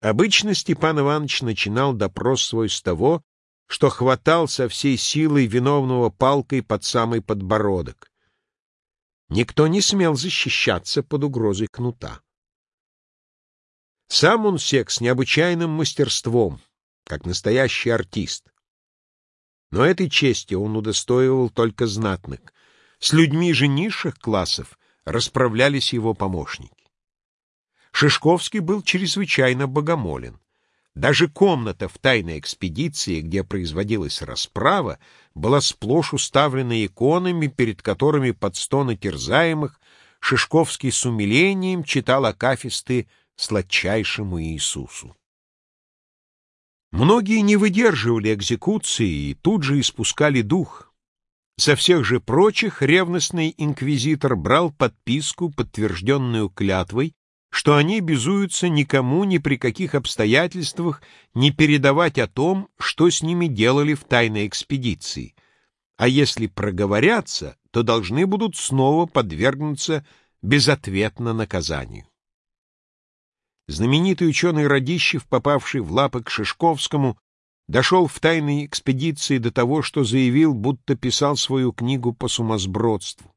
Обычно Степан Иванович начинал допрос свой с того, что хватал со всей силой виновного палкой под самый подбородок. Никто не смел защищаться под угрозой кнута. Сам он сек с необычайным мастерством, как настоящий артист. Но этой чести он удостоивал только знатных. С людьми же низших классов расправлялись его помощники. Шишковский был чрезвычайно богомолен. Даже комната в тайной экспедиции, где производилась расправа, была сплошь уставлена иконами, перед которыми под стоны терзаемых Шишковский с умилением читал акафисты сладчайшему Иисусу. Многие не выдерживали экзекуции и тут же испускали дух. Со всех же прочих ревностный инквизитор брал подписку, подтвержденную клятвой, что они обязуются никому ни при каких обстоятельствах не передавать о том, что с ними делали в тайной экспедиции, а если проговорятся, то должны будут снова подвергнуться безответно наказанию. Знаменитый ученый Радищев, попавший в лапы к Шишковскому, дошел в тайной экспедиции до того, что заявил, будто писал свою книгу по сумасбродству.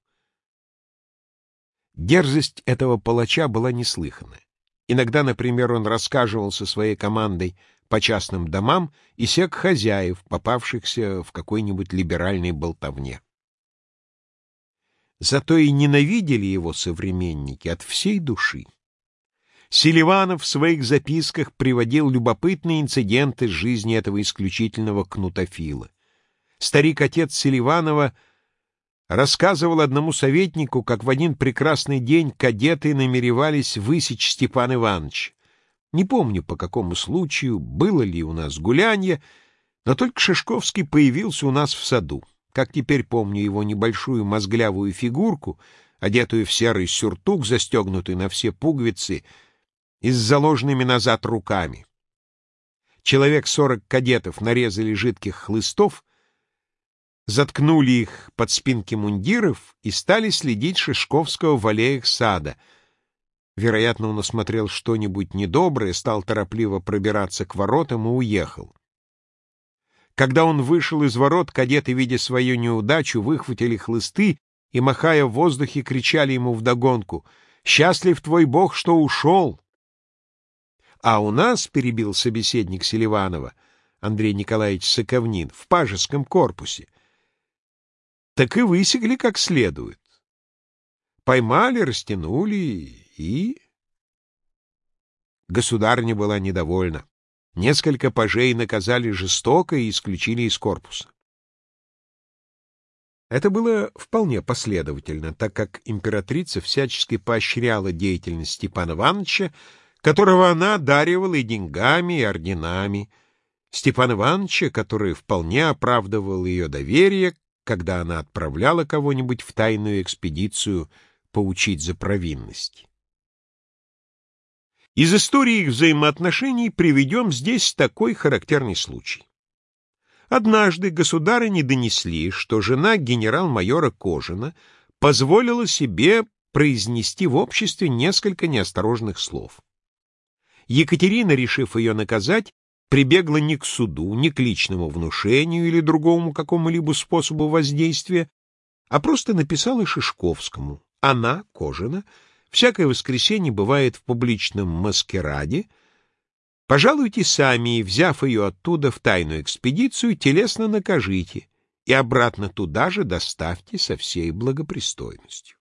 Дерзость этого палача была неслыхана. Иногда, например, он рассказывал со своей командой по частным домам и сек хозяев, попавшихся в какой-нибудь либеральной болтовне. Зато и ненавидели его современники от всей души. Селиванов в своих записках приводил любопытные инциденты из жизни этого исключительного кнутофила. Старик-отец Селиванова — рассказывал одному советнику, как в один прекрасный день кадеты намеревались высечь Степан Иванович. Не помню, по какому случаю, было ли у нас гулянье, но только Шишковский появился у нас в саду. Как теперь помню его небольшую мозглявую фигурку, одетую в серый сюртук, застегнутый на все пуговицы и с заложенными назад руками. Человек сорок кадетов нарезали жидких хлыстов заткнули их под спинки мундиров и стали следить Шишковского в аллеях сада. Вероятно, он осмотрел что-нибудь недоброе, стал торопливо пробираться к воротам и уехал. Когда он вышел из ворот, кадеты, видя свою неудачу, выхватили хлысты и, махая в воздухе, кричали ему вдогонку «Счастлив твой бог, что ушел!» А у нас, — перебил собеседник Селиванова, Андрей Николаевич Соковнин, в пажеском корпусе, — так и высекли как следует. Поймали, растянули и... Государня была недовольна. Несколько пажей наказали жестоко и исключили из корпуса. Это было вполне последовательно, так как императрица всячески поощряла деятельность Степана Ивановича, которого она одаривала и деньгами, и орденами, Степана Ивановича, который вполне оправдывал ее доверие, когда она отправляла кого-нибудь в тайную экспедицию поучить за провинность. Из истории их взаимоотношений приведем здесь такой характерный случай. Однажды государы не донесли, что жена генерал-майора Кожина позволила себе произнести в обществе несколько неосторожных слов. Екатерина, решив ее наказать, прибегла не к суду, не к личному внушению или другому какому-либо способу воздействия, а просто написала Шишковскому. Она, Кожина, всякое воскресенье бывает в публичном маскираде. Пожалуйте сами, взяв ее оттуда в тайную экспедицию, телесно накажите и обратно туда же доставьте со всей благопристойностью.